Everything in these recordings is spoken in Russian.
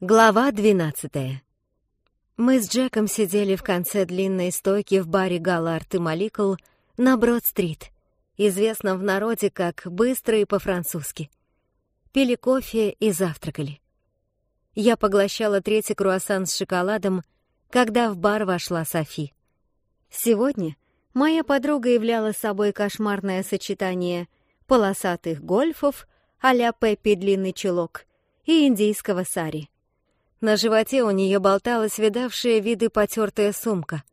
Глава двенадцатая. Мы с Джеком сидели в конце длинной стойки в баре Галлард и Маликл на Брод-стрит, известном в народе как «быстро» и по-французски. Пили кофе и завтракали. Я поглощала третий круассан с шоколадом, когда в бар вошла Софи. Сегодня моя подруга являла собой кошмарное сочетание полосатых гольфов а-ля Пеппи длинный чулок и индийского сари — на животе у нее болталась видавшая виды потертая сумка,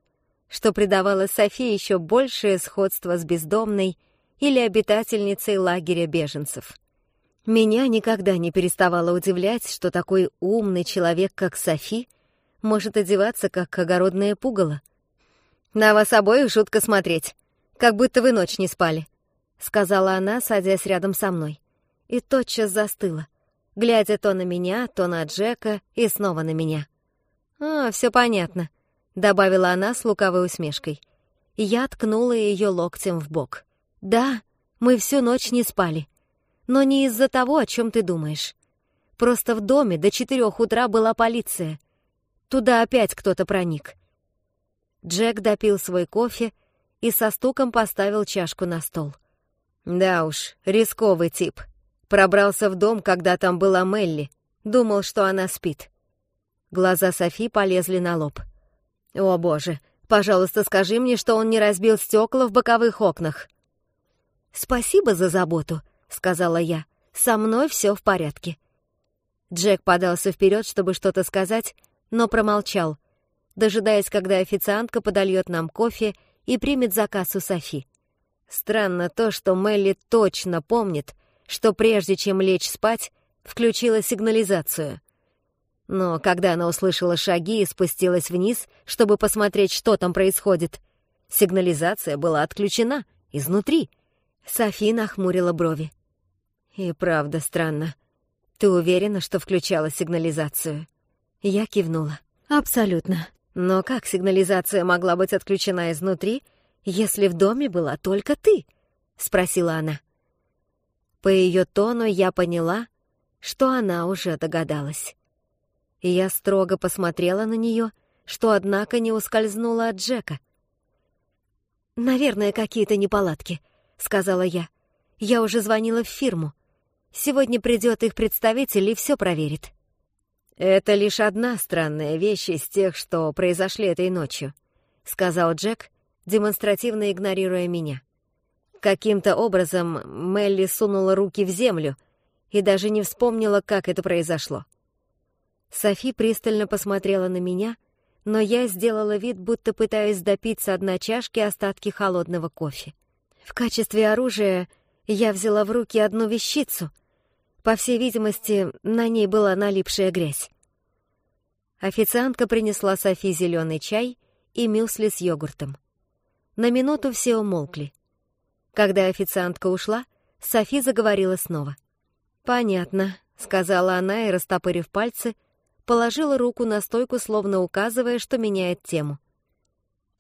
что придавало Софии еще большее сходство с бездомной или обитательницей лагеря беженцев. Меня никогда не переставало удивлять, что такой умный человек, как Софи, может одеваться, как огородное пугало. «На вас обоих жутко смотреть, как будто вы ночь не спали», — сказала она, садясь рядом со мной, и тотчас застыла глядя то на меня, то на Джека и снова на меня. «А, все понятно», — добавила она с лукавой усмешкой. Я ткнула ее локтем в бок. «Да, мы всю ночь не спали. Но не из-за того, о чем ты думаешь. Просто в доме до четырех утра была полиция. Туда опять кто-то проник». Джек допил свой кофе и со стуком поставил чашку на стол. «Да уж, рисковый тип», Пробрался в дом, когда там была Мелли. Думал, что она спит. Глаза Софи полезли на лоб. «О, боже, пожалуйста, скажи мне, что он не разбил стекла в боковых окнах». «Спасибо за заботу», — сказала я. «Со мной все в порядке». Джек подался вперед, чтобы что-то сказать, но промолчал, дожидаясь, когда официантка подольет нам кофе и примет заказ у Софи. Странно то, что Мелли точно помнит, что прежде чем лечь спать, включила сигнализацию. Но когда она услышала шаги и спустилась вниз, чтобы посмотреть, что там происходит, сигнализация была отключена изнутри. Софи нахмурила брови. «И правда странно. Ты уверена, что включала сигнализацию?» Я кивнула. «Абсолютно. Но как сигнализация могла быть отключена изнутри, если в доме была только ты?» — спросила она. По ее тону я поняла, что она уже догадалась. Я строго посмотрела на нее, что, однако, не ускользнула от Джека. «Наверное, какие-то неполадки», — сказала я. «Я уже звонила в фирму. Сегодня придет их представитель и все проверит». «Это лишь одна странная вещь из тех, что произошли этой ночью», — сказал Джек, демонстративно игнорируя меня. Каким-то образом Мелли сунула руки в землю и даже не вспомнила, как это произошло. Софи пристально посмотрела на меня, но я сделала вид, будто пытаюсь допить с одной чашки остатки холодного кофе. В качестве оружия я взяла в руки одну вещицу. По всей видимости, на ней была налипшая грязь. Официантка принесла Софи зеленый чай и мюсли с йогуртом. На минуту все умолкли. Когда официантка ушла, Софи заговорила снова. «Понятно», — сказала она и, растопырив пальцы, положила руку на стойку, словно указывая, что меняет тему.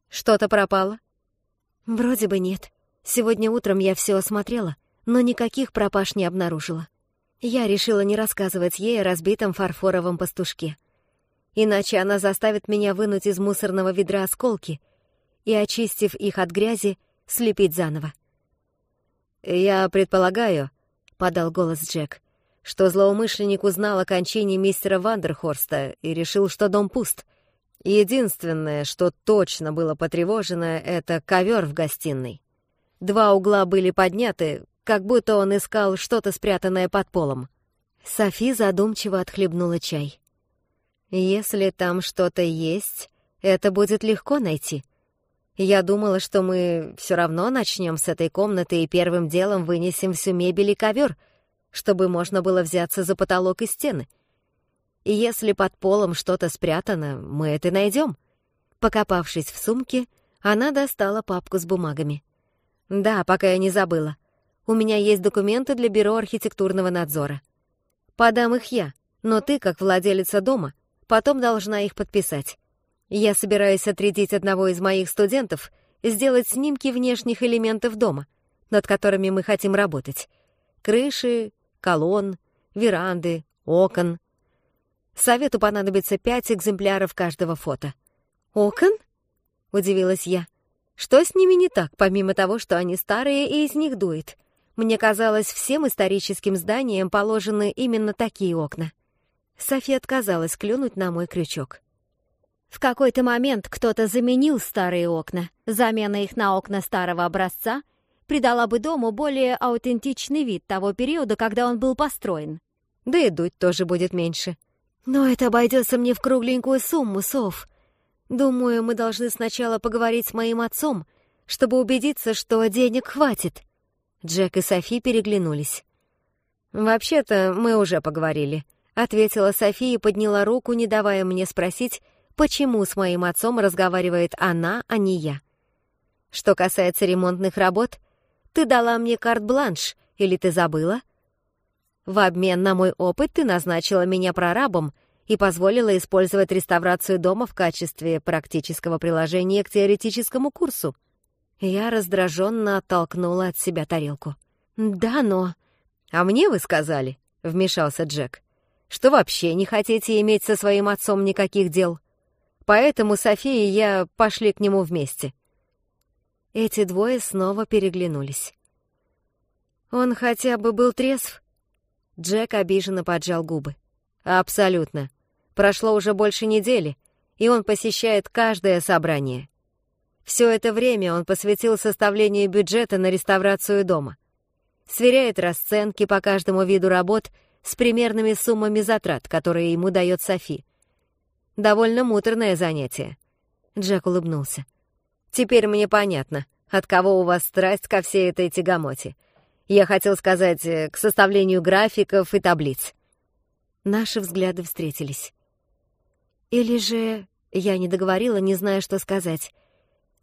«Что-то пропало?» «Вроде бы нет. Сегодня утром я все осмотрела, но никаких пропаж не обнаружила. Я решила не рассказывать ей о разбитом фарфоровом пастушке. Иначе она заставит меня вынуть из мусорного ведра осколки и, очистив их от грязи, слепить заново. «Я предполагаю», — подал голос Джек, что злоумышленник узнал о кончине мистера Вандерхорста и решил, что дом пуст. Единственное, что точно было потревожено, — это ковер в гостиной. Два угла были подняты, как будто он искал что-то спрятанное под полом. Софи задумчиво отхлебнула чай. «Если там что-то есть, это будет легко найти», я думала, что мы все равно начнем с этой комнаты и первым делом вынесем всю мебель и ковер, чтобы можно было взяться за потолок и стены. И если под полом что-то спрятано, мы это найдем. Покопавшись в сумке, она достала папку с бумагами. «Да, пока я не забыла. У меня есть документы для бюро архитектурного надзора. Подам их я, но ты, как владелица дома, потом должна их подписать. Я собираюсь отрядить одного из моих студентов сделать снимки внешних элементов дома, над которыми мы хотим работать. Крыши, колонн, веранды, окон. Совету понадобится пять экземпляров каждого фото. «Окон?» — удивилась я. «Что с ними не так, помимо того, что они старые и из них дует? Мне казалось, всем историческим зданиям положены именно такие окна». София отказалась клюнуть на мой крючок. В какой-то момент кто-то заменил старые окна. Замена их на окна старого образца придала бы дому более аутентичный вид того периода, когда он был построен. Да и дуть тоже будет меньше. Но это обойдется мне в кругленькую сумму, Сов. Думаю, мы должны сначала поговорить с моим отцом, чтобы убедиться, что денег хватит. Джек и Софи переглянулись. «Вообще-то мы уже поговорили», — ответила Софи и подняла руку, не давая мне спросить, почему с моим отцом разговаривает она, а не я. Что касается ремонтных работ, ты дала мне карт-бланш, или ты забыла? В обмен на мой опыт ты назначила меня прорабом и позволила использовать реставрацию дома в качестве практического приложения к теоретическому курсу. Я раздраженно оттолкнула от себя тарелку. «Да, но...» «А мне вы сказали», — вмешался Джек, «что вообще не хотите иметь со своим отцом никаких дел. Поэтому София и я пошли к нему вместе». Эти двое снова переглянулись. «Он хотя бы был трезв?» Джек обиженно поджал губы. «Абсолютно. Прошло уже больше недели, и он посещает каждое собрание. Все это время он посвятил составлению бюджета на реставрацию дома. Сверяет расценки по каждому виду работ с примерными суммами затрат, которые ему дает Софи. Довольно муторное занятие. Джек улыбнулся. «Теперь мне понятно, от кого у вас страсть ко всей этой тягомоте. Я хотел сказать, э, к составлению графиков и таблиц. Наши взгляды встретились. Или же... Я не договорила, не зная, что сказать.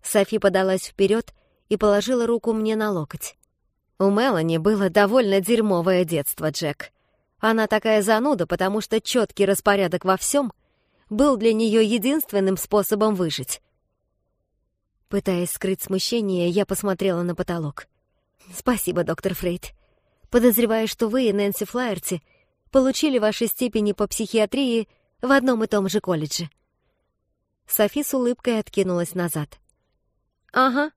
Софи подалась вперед и положила руку мне на локоть. У Мелани было довольно дерьмовое детство, Джек. Она такая зануда, потому что четкий распорядок во всем был для нее единственным способом выжить. Пытаясь скрыть смущение, я посмотрела на потолок. «Спасибо, доктор Фрейд. Подозреваю, что вы и Нэнси Флаерти получили ваши степени по психиатрии в одном и том же колледже». Софи с улыбкой откинулась назад. «Ага,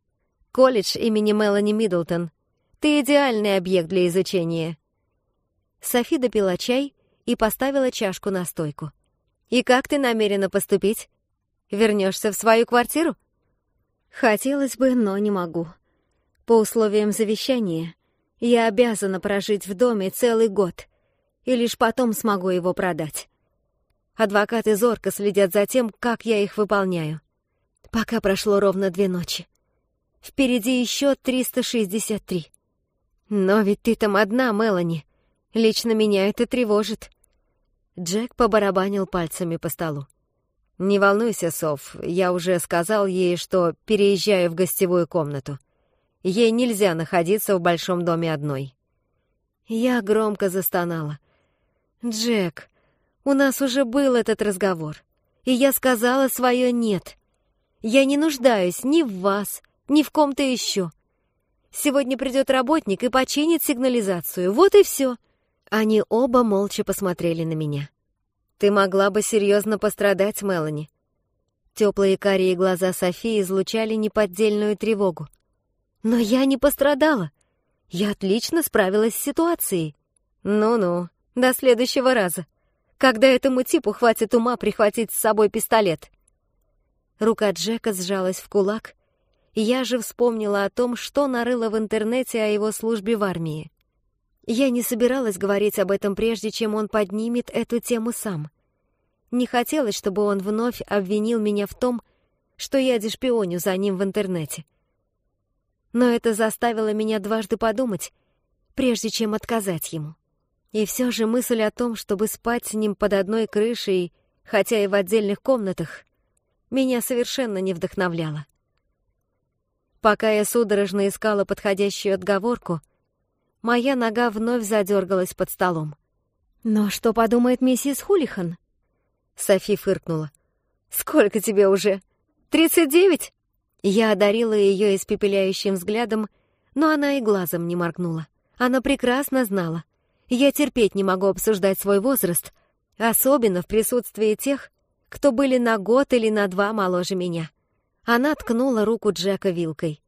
колледж имени Мелани Миддлтон. Ты идеальный объект для изучения». Софи допила чай и поставила чашку на стойку. «И как ты намерена поступить? Вернешься в свою квартиру?» «Хотелось бы, но не могу», по условиям завещания я обязана прожить в доме целый год, и лишь потом смогу его продать. Адвокаты зорко следят за тем, как я их выполняю. Пока прошло ровно две ночи. Впереди еще 363. Но ведь ты там одна, Мелани. Лично меня это тревожит. Джек побарабанил пальцами по столу. «Не волнуйся, Соф, я уже сказал ей, что переезжаю в гостевую комнату. Ей нельзя находиться в большом доме одной. Я громко застонала. «Джек, у нас уже был этот разговор, и я сказала свое «нет». Я не нуждаюсь ни в вас, ни в ком-то еще. Сегодня придет работник и починит сигнализацию, вот и все». Они оба молча посмотрели на меня. «Ты могла бы серьезно пострадать, Мелани». Теплые карие глаза Софии излучали неподдельную тревогу. Но я не пострадала. Я отлично справилась с ситуацией. Ну-ну, до следующего раза. Когда этому типу хватит ума прихватить с собой пистолет. Рука Джека сжалась в кулак, я же вспомнила о том, что нарыла в интернете о его службе в армии. Я не собиралась говорить об этом прежде, чем он поднимет эту тему сам. Не хотелось, чтобы он вновь обвинил меня в том, что я дешпионю за ним в интернете но это заставило меня дважды подумать, прежде чем отказать ему. И все же мысль о том, чтобы спать с ним под одной крышей, хотя и в отдельных комнатах, меня совершенно не вдохновляла. Пока я судорожно искала подходящую отговорку, моя нога вновь задергалась под столом. «Но что подумает миссис Хулихан?» Софи фыркнула. «Сколько тебе уже? Тридцать девять?» Я одарила ее испепеляющим взглядом, но она и глазом не моргнула. Она прекрасно знала. Я терпеть не могу обсуждать свой возраст, Особенно в присутствии тех, кто были на год или на два моложе меня. Она ткнула руку Джека вилкой.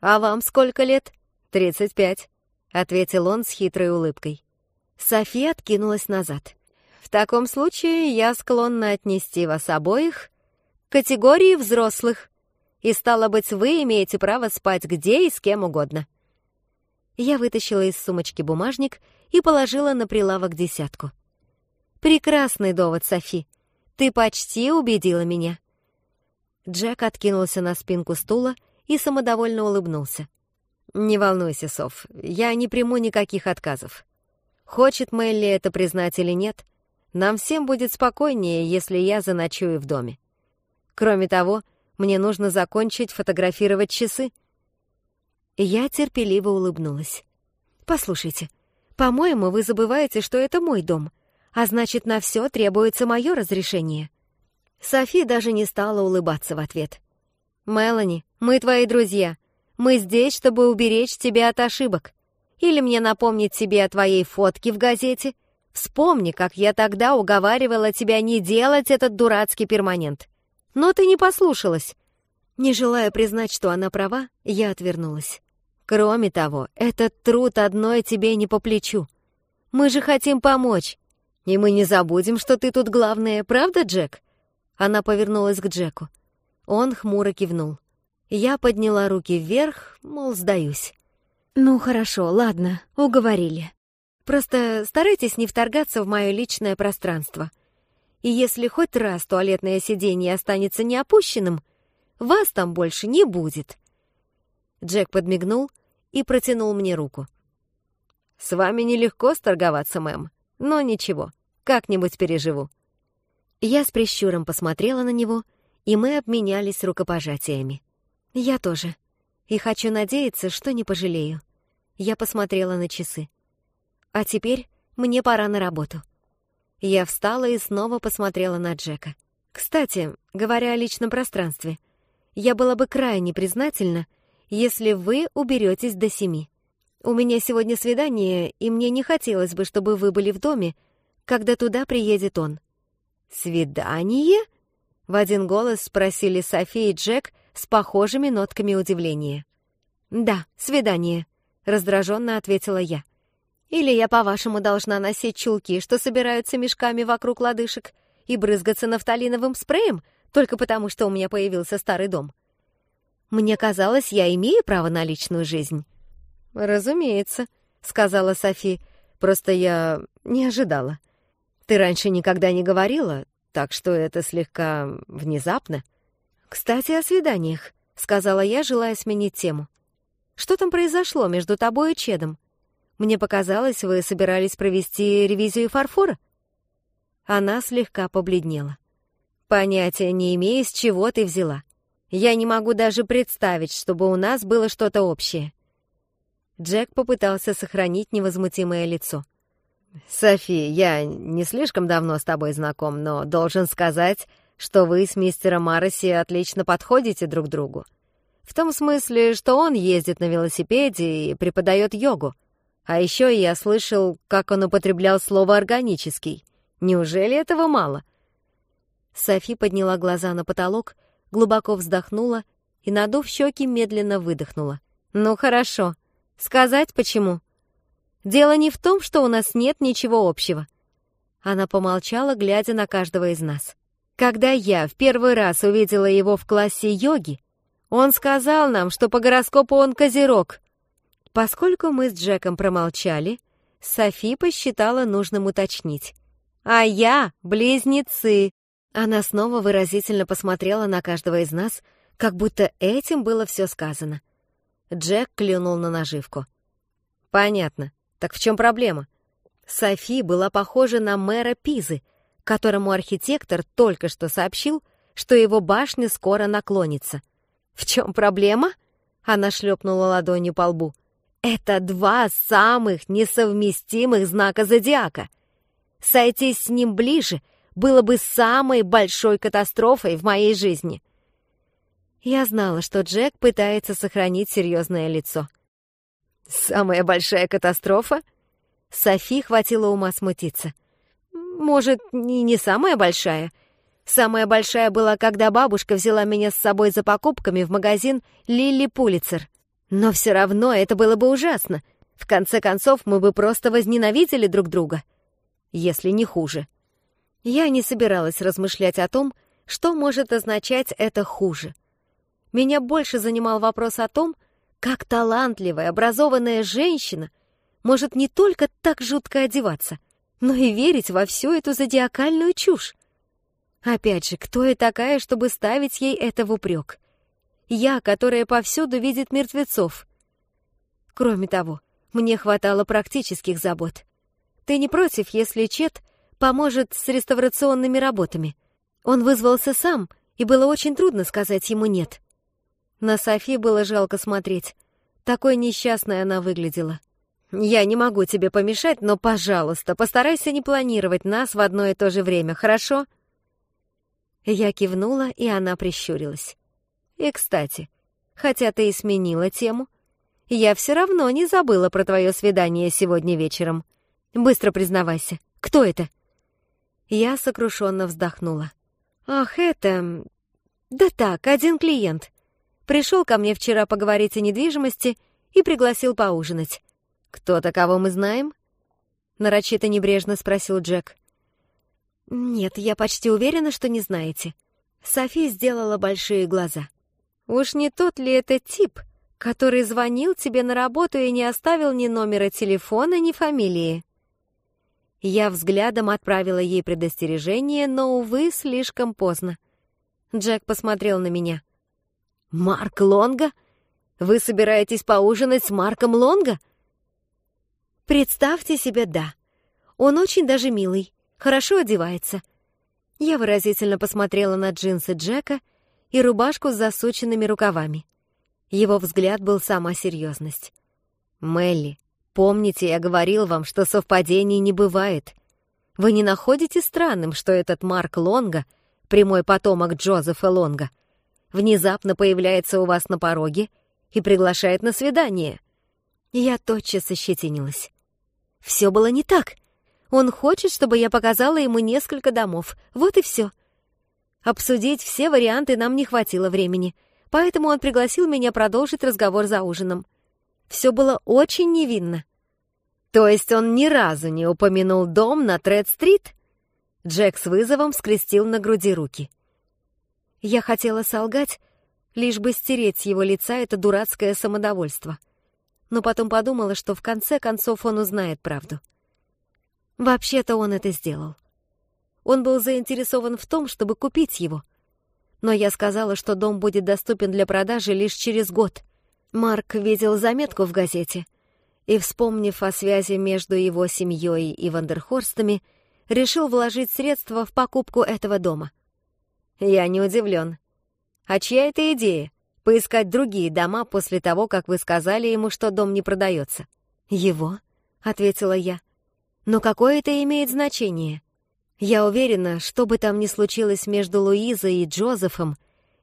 «А вам сколько лет?» «Тридцать пять», — ответил он с хитрой улыбкой. София откинулась назад. «В таком случае я склонна отнести вас обоих к категории взрослых, и, стало быть, вы имеете право спать где и с кем угодно». Я вытащила из сумочки бумажник и положила на прилавок десятку. «Прекрасный довод, Софи. Ты почти убедила меня». Джек откинулся на спинку стула и самодовольно улыбнулся. «Не волнуйся, Соф, я не приму никаких отказов. Хочет Мелли это признать или нет, нам всем будет спокойнее, если я заночую в доме. Кроме того, мне нужно закончить фотографировать часы». Я терпеливо улыбнулась. «Послушайте, по-моему, вы забываете, что это мой дом, а значит, на все требуется мое разрешение». Софи даже не стала улыбаться в ответ. «Мелани, мы твои друзья. Мы здесь, чтобы уберечь тебя от ошибок. Или мне напомнить тебе о твоей фотке в газете. Вспомни, как я тогда уговаривала тебя не делать этот дурацкий перманент. Но ты не послушалась». Не желая признать, что она права, я отвернулась. Кроме того, этот труд одной тебе не по плечу. Мы же хотим помочь. И мы не забудем, что ты тут главная, правда, Джек?» Она повернулась к Джеку. Он хмуро кивнул. Я подняла руки вверх, мол, сдаюсь. «Ну хорошо, ладно, уговорили. Просто старайтесь не вторгаться в мое личное пространство. И если хоть раз туалетное сиденье останется неопущенным, вас там больше не будет». Джек подмигнул и протянул мне руку. «С вами нелегко сторговаться, мэм, но ничего, как-нибудь переживу». Я с прищуром посмотрела на него, и мы обменялись рукопожатиями. Я тоже. И хочу надеяться, что не пожалею. Я посмотрела на часы. А теперь мне пора на работу. Я встала и снова посмотрела на Джека. Кстати, говоря о личном пространстве, я была бы крайне признательна, если вы уберетесь до семи. У меня сегодня свидание, и мне не хотелось бы, чтобы вы были в доме, когда туда приедет он. «Свидание?» — в один голос спросили София и Джек с похожими нотками удивления. «Да, свидание», — раздраженно ответила я. «Или я, по-вашему, должна носить чулки, что собираются мешками вокруг лодыжек, и брызгаться нафталиновым спреем, только потому, что у меня появился старый дом? Мне казалось, я имею право на личную жизнь». «Разумеется», — сказала Софи, — «просто я не ожидала». Ты раньше никогда не говорила, так что это слегка внезапно. Кстати, о свиданиях, сказала я, желая сменить тему. Что там произошло между тобой и Чедом? Мне показалось, вы собирались провести ревизию фарфора. Она слегка побледнела. Понятия не имею, с чего ты взяла. Я не могу даже представить, чтобы у нас было что-то общее. Джек попытался сохранить невозмутимое лицо. «Софи, я не слишком давно с тобой знаком, но должен сказать, что вы с мистером Мароси отлично подходите друг другу. В том смысле, что он ездит на велосипеде и преподает йогу. А еще я слышал, как он употреблял слово «органический». Неужели этого мало?» Софи подняла глаза на потолок, глубоко вздохнула и, надув щеки, медленно выдохнула. «Ну хорошо. Сказать почему?» Дело не в том, что у нас нет ничего общего. Она помолчала, глядя на каждого из нас. Когда я в первый раз увидела его в классе йоги, он сказал нам, что по гороскопу он козерог. Поскольку мы с Джеком промолчали, Софи посчитала нужным уточнить. «А я — близнецы!» Она снова выразительно посмотрела на каждого из нас, как будто этим было все сказано. Джек клюнул на наживку. «Понятно. Так в чем проблема? Софи была похожа на мэра Пизы, которому архитектор только что сообщил, что его башня скоро наклонится. «В чем проблема?» — она шлепнула ладонью по лбу. «Это два самых несовместимых знака зодиака. Сойтись с ним ближе было бы самой большой катастрофой в моей жизни». Я знала, что Джек пытается сохранить серьезное лицо. «Самая большая катастрофа?» Софи хватило ума смутиться. Может, и не самая большая. Самая большая была, когда бабушка взяла меня с собой за покупками в магазин Лилли Пулицер. Но все равно это было бы ужасно. В конце концов, мы бы просто возненавидели друг друга. Если не хуже. Я не собиралась размышлять о том, что может означать это хуже. Меня больше занимал вопрос о том, как талантливая, образованная женщина может не только так жутко одеваться, но и верить во всю эту зодиакальную чушь. Опять же, кто я такая, чтобы ставить ей это в упрек? Я, которая повсюду видит мертвецов. Кроме того, мне хватало практических забот. Ты не против, если Чет поможет с реставрационными работами? Он вызвался сам, и было очень трудно сказать ему «нет». На Софи было жалко смотреть. Такой несчастной она выглядела. «Я не могу тебе помешать, но, пожалуйста, постарайся не планировать нас в одно и то же время, хорошо?» Я кивнула, и она прищурилась. «И, кстати, хотя ты и сменила тему, я все равно не забыла про твое свидание сегодня вечером. Быстро признавайся, кто это?» Я сокрушенно вздохнула. «Ах, это... Да так, один клиент. Пришел ко мне вчера поговорить о недвижимости и пригласил поужинать. «Кто-то, кого мы знаем?» Нарочито небрежно спросил Джек. «Нет, я почти уверена, что не знаете». Софи сделала большие глаза. «Уж не тот ли это тип, который звонил тебе на работу и не оставил ни номера телефона, ни фамилии?» Я взглядом отправила ей предостережение, но, увы, слишком поздно. Джек посмотрел на меня. «Марк Лонга? Вы собираетесь поужинать с Марком Лонга?» Представьте себе, да. Он очень даже милый, хорошо одевается. Я выразительно посмотрела на джинсы Джека и рубашку с засученными рукавами. Его взгляд был сама серьезность. «Мелли, помните, я говорил вам, что совпадений не бывает. Вы не находите странным, что этот Марк Лонга, прямой потомок Джозефа Лонга, внезапно появляется у вас на пороге и приглашает на свидание?» Я тотчас ощетинилась. Все было не так. Он хочет, чтобы я показала ему несколько домов. Вот и все. Обсудить все варианты нам не хватило времени, поэтому он пригласил меня продолжить разговор за ужином. Все было очень невинно. То есть он ни разу не упомянул дом на Тред-стрит? Джек с вызовом скрестил на груди руки. Я хотела солгать, лишь бы стереть с его лица это дурацкое самодовольство но потом подумала, что в конце концов он узнает правду. Вообще-то он это сделал. Он был заинтересован в том, чтобы купить его. Но я сказала, что дом будет доступен для продажи лишь через год. Марк видел заметку в газете и, вспомнив о связи между его семьей и Вандерхорстами, решил вложить средства в покупку этого дома. Я не удивлен. А чья это идея? Поискать другие дома после того, как вы сказали ему, что дом не продается. «Его?» — ответила я. «Но какое это имеет значение? Я уверена, что бы там ни случилось между Луизой и Джозефом,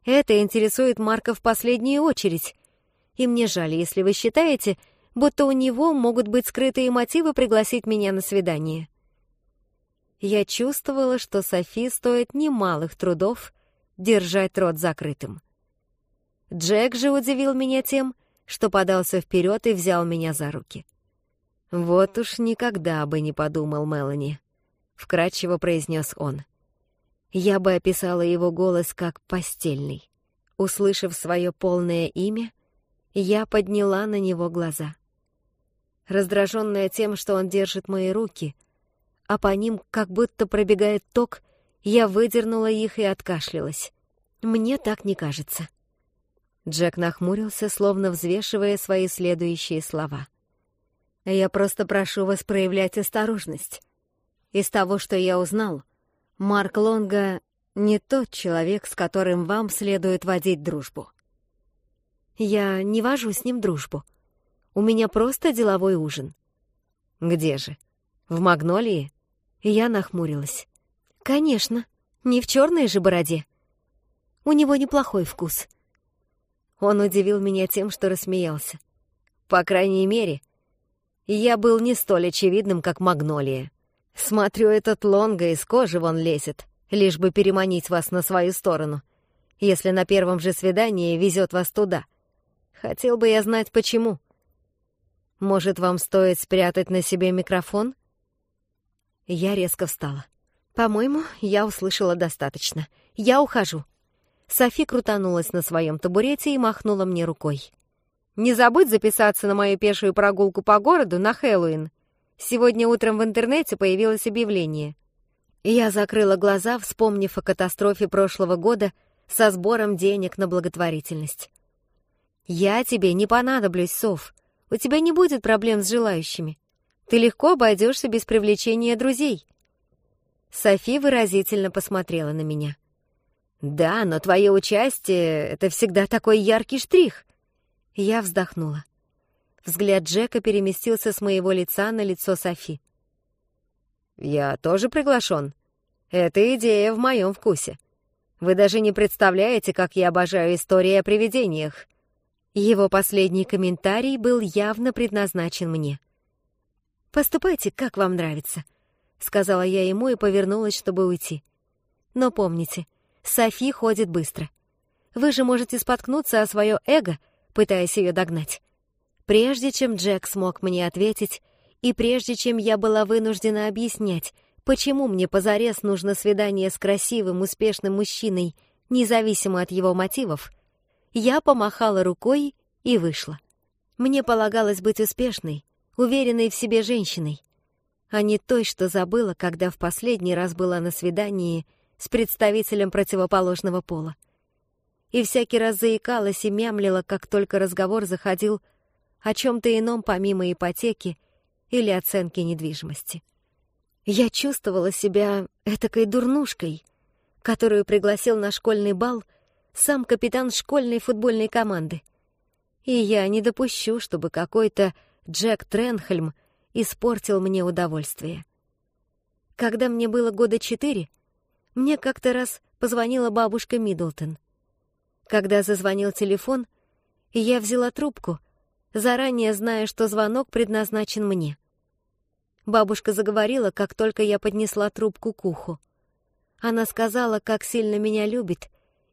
это интересует Марка в последнюю очередь. И мне жаль, если вы считаете, будто у него могут быть скрытые мотивы пригласить меня на свидание». Я чувствовала, что Софи стоит немалых трудов держать рот закрытым. Джек же удивил меня тем, что подался вперед и взял меня за руки. «Вот уж никогда бы не подумал Мелани», — вкратчиво произнес он. Я бы описала его голос как постельный. Услышав свое полное имя, я подняла на него глаза. Раздраженная тем, что он держит мои руки, а по ним как будто пробегает ток, я выдернула их и откашлялась. Мне так не кажется. Джек нахмурился, словно взвешивая свои следующие слова. «Я просто прошу вас проявлять осторожность. Из того, что я узнал, Марк Лонга не тот человек, с которым вам следует водить дружбу». «Я не вожу с ним дружбу. У меня просто деловой ужин». «Где же? В Магнолии?» Я нахмурилась. «Конечно, не в черной же бороде. У него неплохой вкус». Он удивил меня тем, что рассмеялся. По крайней мере, я был не столь очевидным, как Магнолия. Смотрю, этот лонга из кожи вон лезет, лишь бы переманить вас на свою сторону, если на первом же свидании везет вас туда. Хотел бы я знать, почему. Может, вам стоит спрятать на себе микрофон? Я резко встала. По-моему, я услышала достаточно. Я ухожу. Софи крутанулась на своем табурете и махнула мне рукой. «Не забудь записаться на мою пешую прогулку по городу на Хэллоуин. Сегодня утром в интернете появилось объявление». Я закрыла глаза, вспомнив о катастрофе прошлого года со сбором денег на благотворительность. «Я тебе не понадоблюсь, Сов. У тебя не будет проблем с желающими. Ты легко обойдешься без привлечения друзей». Софи выразительно посмотрела на меня. «Да, но твое участие — это всегда такой яркий штрих». Я вздохнула. Взгляд Джека переместился с моего лица на лицо Софи. «Я тоже приглашен. Эта идея в моем вкусе. Вы даже не представляете, как я обожаю истории о привидениях». Его последний комментарий был явно предназначен мне. «Поступайте, как вам нравится», — сказала я ему и повернулась, чтобы уйти. «Но помните, Софи ходит быстро. Вы же можете споткнуться о свое эго, пытаясь ее догнать. Прежде чем Джек смог мне ответить, и прежде чем я была вынуждена объяснять, почему мне позарез нужно свидание с красивым, успешным мужчиной, независимо от его мотивов, я помахала рукой и вышла. Мне полагалось быть успешной, уверенной в себе женщиной, а не той, что забыла, когда в последний раз была на свидании с представителем противоположного пола. И всякий раз заикалась и мямлила, как только разговор заходил о чем-то ином помимо ипотеки или оценки недвижимости. Я чувствовала себя этакой дурнушкой, которую пригласил на школьный бал сам капитан школьной футбольной команды. И я не допущу, чтобы какой-то Джек Тренхельм испортил мне удовольствие. Когда мне было года четыре, мне как-то раз позвонила бабушка Миддлтон. Когда зазвонил телефон, я взяла трубку — заранее зная, что звонок предназначен мне. Бабушка заговорила, как только я поднесла трубку к уху. Она сказала, как сильно меня любит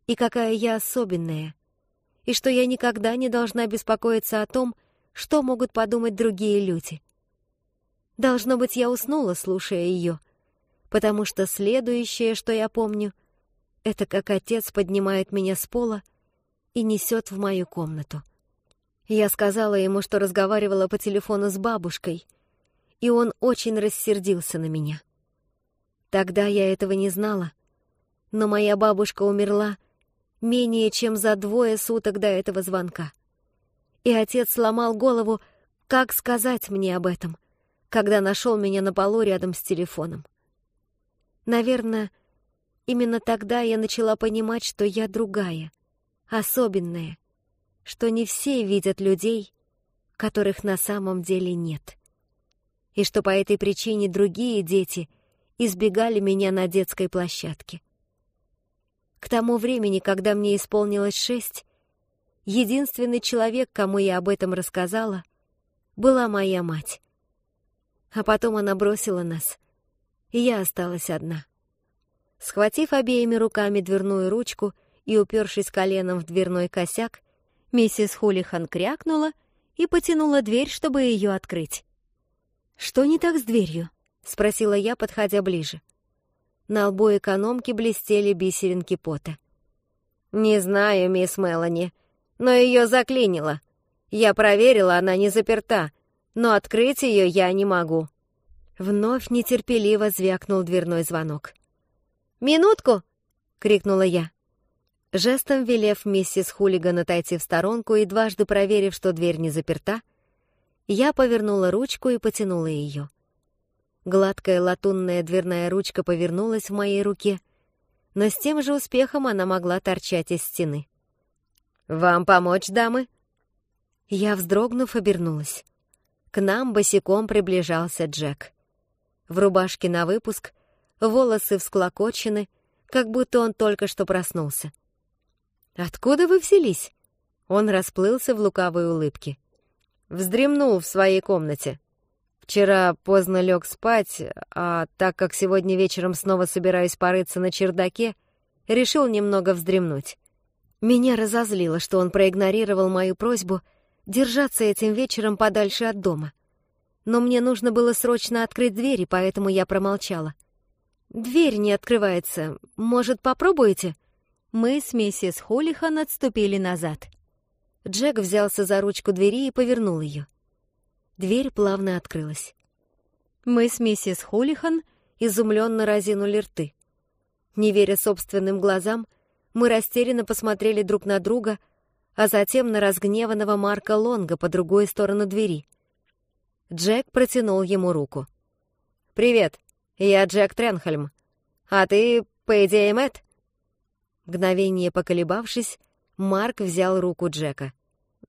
и какая я особенная, и что я никогда не должна беспокоиться о том, что могут подумать другие люди. Должно быть, я уснула, слушая ее, потому что следующее, что я помню, это как отец поднимает меня с пола и несет в мою комнату. Я сказала ему, что разговаривала по телефону с бабушкой, и он очень рассердился на меня. Тогда я этого не знала, но моя бабушка умерла менее чем за двое суток до этого звонка. И отец сломал голову, как сказать мне об этом, когда нашел меня на полу рядом с телефоном. Наверное, именно тогда я начала понимать, что я другая, особенная, что не все видят людей, которых на самом деле нет. И что по этой причине другие дети избегали меня на детской площадке. К тому времени, когда мне исполнилось шесть, единственный человек, кому я об этом рассказала, была моя мать. А потом она бросила нас, и я осталась одна. Схватив обеими руками дверную ручку и упершись коленом в дверной косяк, Миссис Хулихан крякнула и потянула дверь, чтобы ее открыть. «Что не так с дверью?» — спросила я, подходя ближе. На лбу экономки блестели бисеринки пота. «Не знаю, мисс Мелани, но ее заклинило. Я проверила, она не заперта, но открыть ее я не могу». Вновь нетерпеливо звякнул дверной звонок. «Минутку!» — крикнула я. Жестом велев миссис Хулиган отойти в сторонку и дважды проверив, что дверь не заперта, я повернула ручку и потянула ее. Гладкая латунная дверная ручка повернулась в моей руке, но с тем же успехом она могла торчать из стены. «Вам помочь, дамы?» Я, вздрогнув, обернулась. К нам босиком приближался Джек. В рубашке на выпуск, волосы всклокочены, как будто он только что проснулся. «Откуда вы взялись?» Он расплылся в лукавой улыбке. Вздремнул в своей комнате. Вчера поздно лег спать, а так как сегодня вечером снова собираюсь порыться на чердаке, решил немного вздремнуть. Меня разозлило, что он проигнорировал мою просьбу держаться этим вечером подальше от дома. Но мне нужно было срочно открыть дверь, и поэтому я промолчала. «Дверь не открывается. Может, попробуете?» Мы с миссис Холлихан отступили назад. Джек взялся за ручку двери и повернул ее. Дверь плавно открылась. Мы с миссис Холлихан изумленно разинули рты. Не веря собственным глазам, мы растерянно посмотрели друг на друга, а затем на разгневанного Марка Лонга по другой сторону двери. Джек протянул ему руку. «Привет, я Джек Тренхельм. А ты, по идее, Мэтт?» Мгновение поколебавшись, Марк взял руку Джека.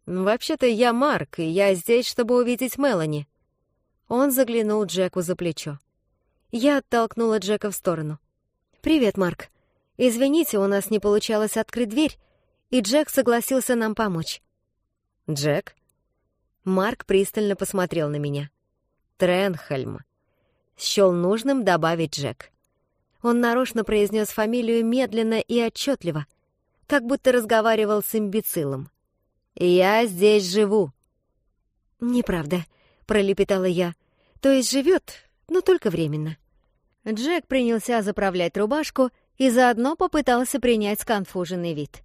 «Вообще-то я Марк, и я здесь, чтобы увидеть Мелани». Он заглянул Джеку за плечо. Я оттолкнула Джека в сторону. «Привет, Марк. Извините, у нас не получалось открыть дверь, и Джек согласился нам помочь». «Джек?» Марк пристально посмотрел на меня. «Тренхельм». Счел нужным добавить Джек. Он нарочно произнес фамилию медленно и отчетливо, как будто разговаривал с имбецилом. «Я здесь живу». «Неправда», — пролепетала я. «То есть живет, но только временно». Джек принялся заправлять рубашку и заодно попытался принять сконфуженный вид.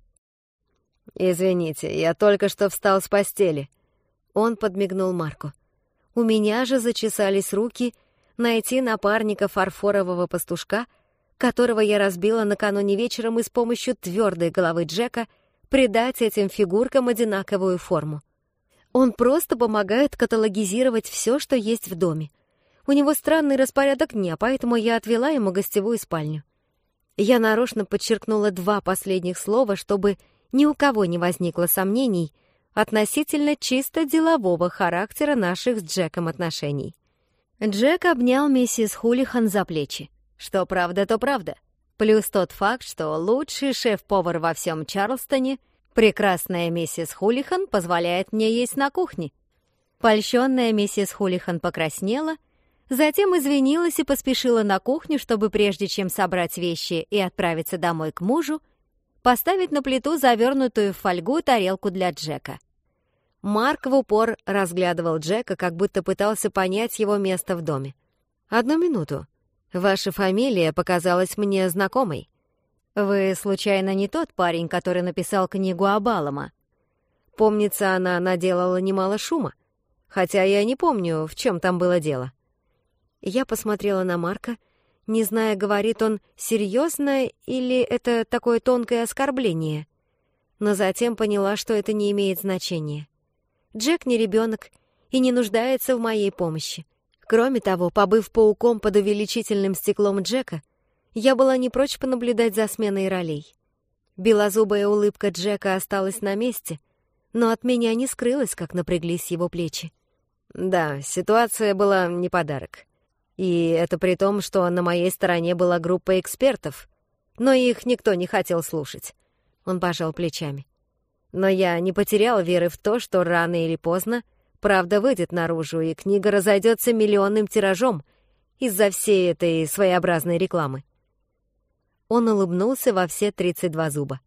«Извините, я только что встал с постели». Он подмигнул Марку. У меня же зачесались руки найти напарника фарфорового пастушка, которого я разбила накануне вечером и с помощью твердой головы Джека — придать этим фигуркам одинаковую форму. Он просто помогает каталогизировать все, что есть в доме. У него странный распорядок дня, поэтому я отвела ему гостевую спальню. Я нарочно подчеркнула два последних слова, чтобы ни у кого не возникло сомнений относительно чисто делового характера наших с Джеком отношений. Джек обнял миссис Хулихан за плечи. Что правда, то правда. Плюс тот факт, что лучший шеф-повар во всем Чарлстоне, прекрасная миссис Хулихан, позволяет мне есть на кухне. Польщенная миссис Хулихан покраснела, затем извинилась и поспешила на кухню, чтобы прежде чем собрать вещи и отправиться домой к мужу, поставить на плиту завернутую в фольгу тарелку для Джека. Марк в упор разглядывал Джека, как будто пытался понять его место в доме. «Одну минуту», Ваша фамилия показалась мне знакомой. Вы, случайно, не тот парень, который написал книгу об Алама? Помнится, она наделала немало шума, хотя я не помню, в чем там было дело. Я посмотрела на Марка, не зная, говорит он серьезно или это такое тонкое оскорбление, но затем поняла, что это не имеет значения. Джек не ребенок и не нуждается в моей помощи. Кроме того, побыв пауком под увеличительным стеклом Джека, я была не прочь понаблюдать за сменой ролей. Белозубая улыбка Джека осталась на месте, но от меня не скрылось, как напряглись его плечи. Да, ситуация была не подарок. И это при том, что на моей стороне была группа экспертов, но их никто не хотел слушать. Он пожал плечами. Но я не потерял веры в то, что рано или поздно Правда выйдет наружу, и книга разойдется миллионным тиражом из-за всей этой своеобразной рекламы. Он улыбнулся во все 32 зуба.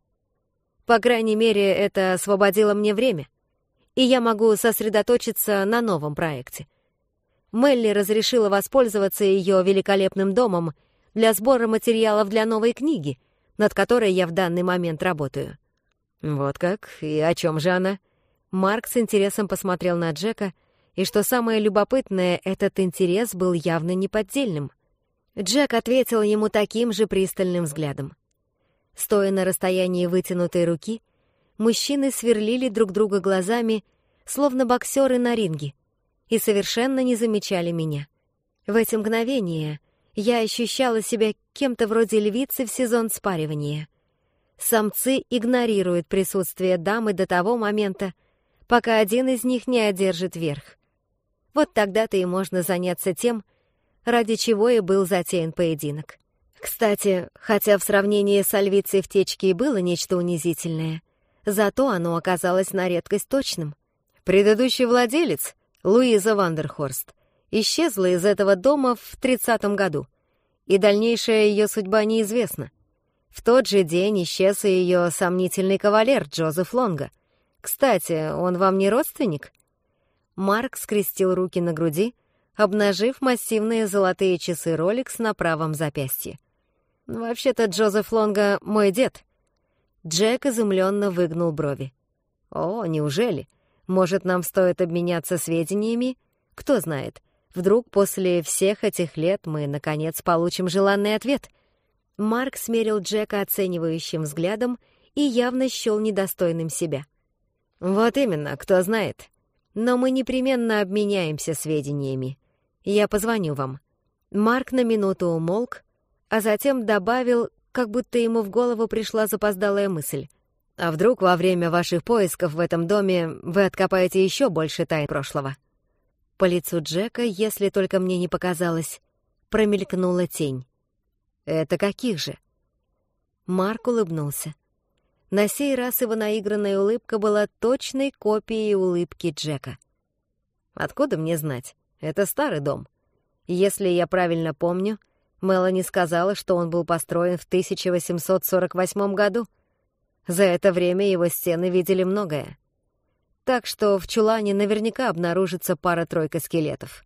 По крайней мере, это освободило мне время, и я могу сосредоточиться на новом проекте. Мелли разрешила воспользоваться ее великолепным домом для сбора материалов для новой книги, над которой я в данный момент работаю. Вот как? И о чем же она? Марк с интересом посмотрел на Джека, и что самое любопытное, этот интерес был явно неподдельным. Джек ответил ему таким же пристальным взглядом. Стоя на расстоянии вытянутой руки, мужчины сверлили друг друга глазами, словно боксеры на ринге, и совершенно не замечали меня. В эти мгновения я ощущала себя кем-то вроде львицы в сезон спаривания. Самцы игнорируют присутствие дамы до того момента, пока один из них не одержит верх. Вот тогда-то и можно заняться тем, ради чего и был затеян поединок. Кстати, хотя в сравнении с альвицей в течке и было нечто унизительное, зато оно оказалось на редкость точным. Предыдущий владелец, Луиза Вандерхорст, исчезла из этого дома в тридцатом году, и дальнейшая ее судьба неизвестна. В тот же день исчез и ее сомнительный кавалер Джозеф Лонга. Кстати, он вам не родственник? Марк скрестил руки на груди, обнажив массивные золотые часы Rolex на правом запястье. «Вообще-то Джозеф Лонга — мой дед». Джек изумленно выгнул брови. «О, неужели? Может, нам стоит обменяться сведениями? Кто знает, вдруг после всех этих лет мы, наконец, получим желанный ответ». Марк смерил Джека оценивающим взглядом и явно счел недостойным себя. «Вот именно, кто знает. Но мы непременно обменяемся сведениями. Я позвоню вам». Марк на минуту умолк, а затем добавил, как будто ему в голову пришла запоздалая мысль. «А вдруг во время ваших поисков в этом доме вы откопаете еще больше тайн прошлого?» По лицу Джека, если только мне не показалось, промелькнула тень. «Это каких же?» Марк улыбнулся. На сей раз его наигранная улыбка была точной копией улыбки Джека. «Откуда мне знать? Это старый дом. Если я правильно помню, Мелани сказала, что он был построен в 1848 году. За это время его стены видели многое. Так что в чулане наверняка обнаружится пара-тройка скелетов.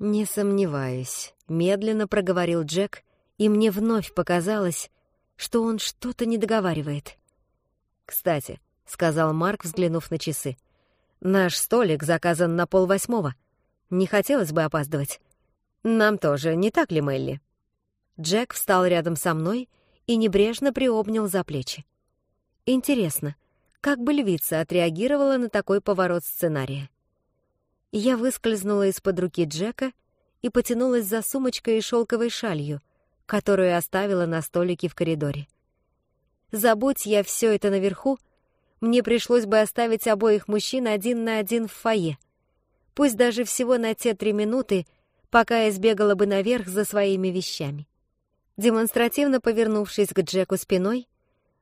«Не сомневаюсь», — медленно проговорил Джек, и мне вновь показалось, что он что-то не договаривает. «Кстати», — сказал Марк, взглянув на часы, — «наш столик заказан на полвосьмого. Не хотелось бы опаздывать. Нам тоже, не так ли, Мелли?» Джек встал рядом со мной и небрежно приобнял за плечи. Интересно, как бы львица отреагировала на такой поворот сценария? Я выскользнула из-под руки Джека и потянулась за сумочкой и шелковой шалью, которую оставила на столике в коридоре. Забудь я все это наверху, мне пришлось бы оставить обоих мужчин один на один в фойе. Пусть даже всего на те три минуты, пока я сбегала бы наверх за своими вещами. Демонстративно повернувшись к Джеку спиной,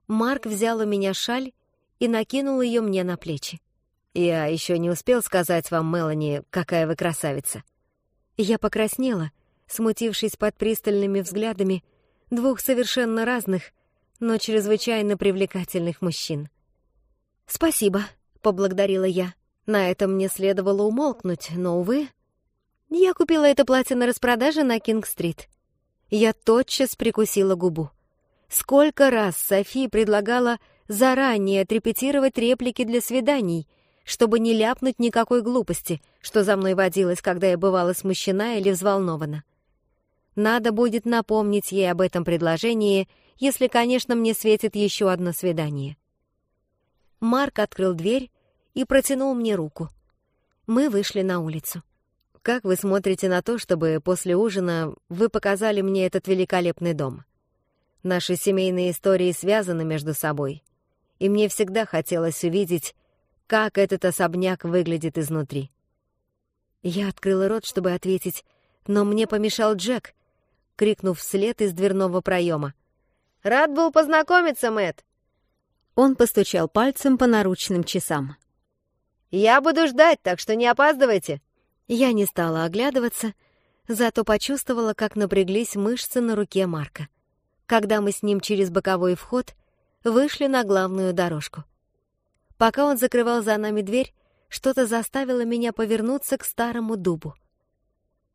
Марк взял у меня шаль и накинул ее мне на плечи. «Я еще не успел сказать вам, Мелани, какая вы красавица». Я покраснела, смутившись под пристальными взглядами двух совершенно разных, но чрезвычайно привлекательных мужчин. «Спасибо», — поблагодарила я. На этом мне следовало умолкнуть, но, увы... Я купила это платье на распродаже на Кинг-стрит. Я тотчас прикусила губу. Сколько раз Софи предлагала заранее отрепетировать реплики для свиданий, чтобы не ляпнуть никакой глупости, что за мной водилось, когда я бывала смущена или взволнована. Надо будет напомнить ей об этом предложении, если, конечно, мне светит еще одно свидание. Марк открыл дверь и протянул мне руку. Мы вышли на улицу. Как вы смотрите на то, чтобы после ужина вы показали мне этот великолепный дом? Наши семейные истории связаны между собой, и мне всегда хотелось увидеть, как этот особняк выглядит изнутри. Я открыла рот, чтобы ответить, но мне помешал Джек, крикнув вслед из дверного проема. «Рад был познакомиться, Мэт. Он постучал пальцем по наручным часам. «Я буду ждать, так что не опаздывайте!» Я не стала оглядываться, зато почувствовала, как напряглись мышцы на руке Марка, когда мы с ним через боковой вход вышли на главную дорожку. Пока он закрывал за нами дверь, что-то заставило меня повернуться к старому дубу.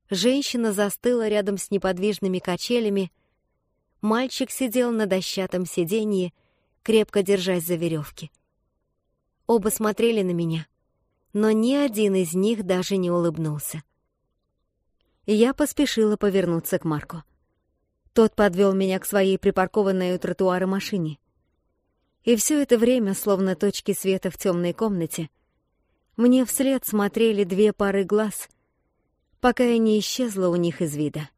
Женщина застыла рядом с неподвижными качелями, мальчик сидел на дощатом сиденье, крепко держась за веревки. Оба смотрели на меня — но ни один из них даже не улыбнулся. Я поспешила повернуться к Марку. Тот подвел меня к своей припаркованной у тротуара машине. И все это время, словно точки света в темной комнате, мне вслед смотрели две пары глаз, пока я не исчезла у них из вида.